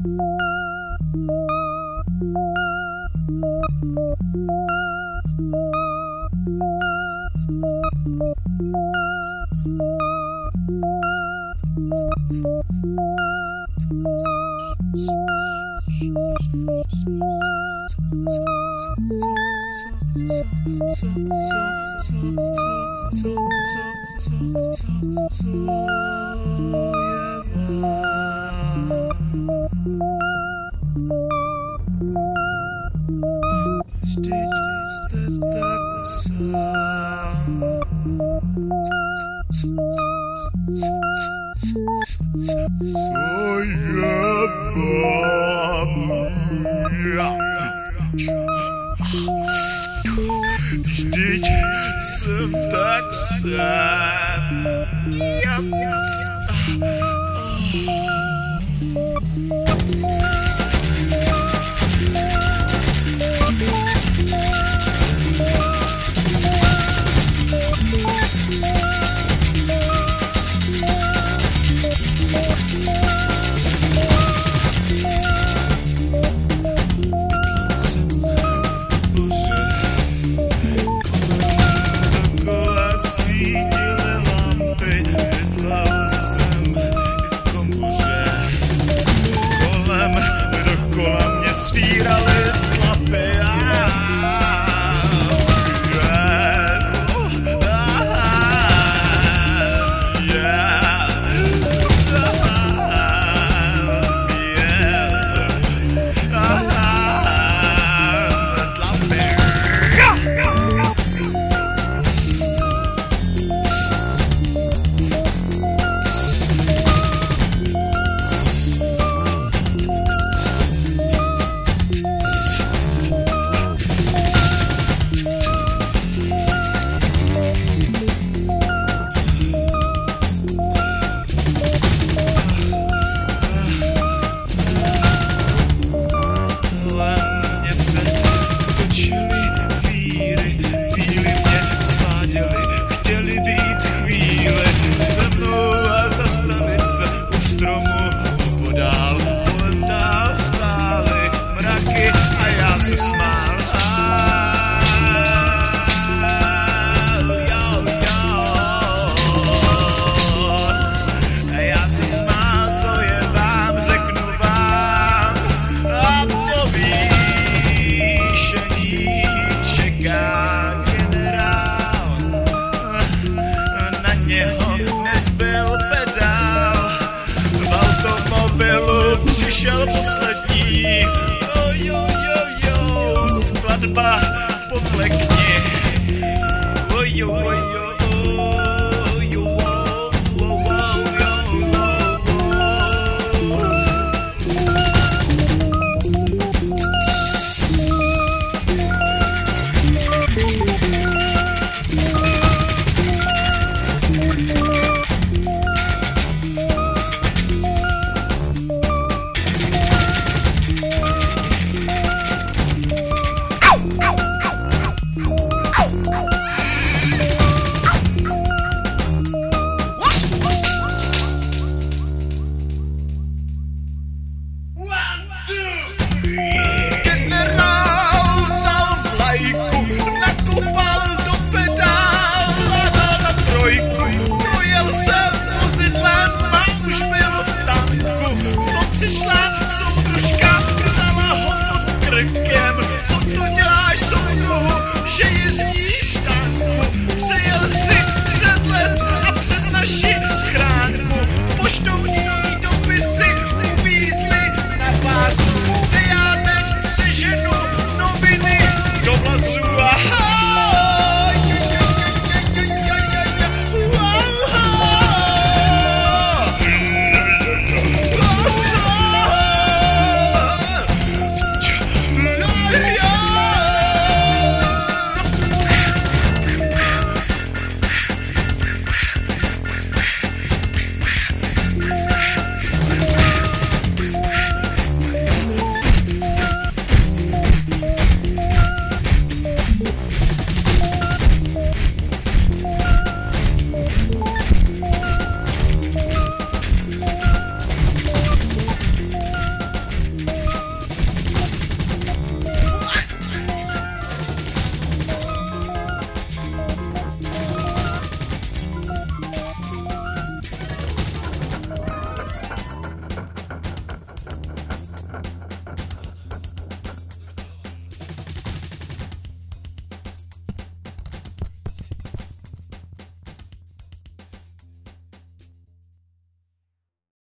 Oh, yeah. Ждите синтакса. Yep, yep, yep. něho nezbyl pedál. V automobilu přišel poslední, jo jo jo jo, skladba poplekni. Oj, oj, oj.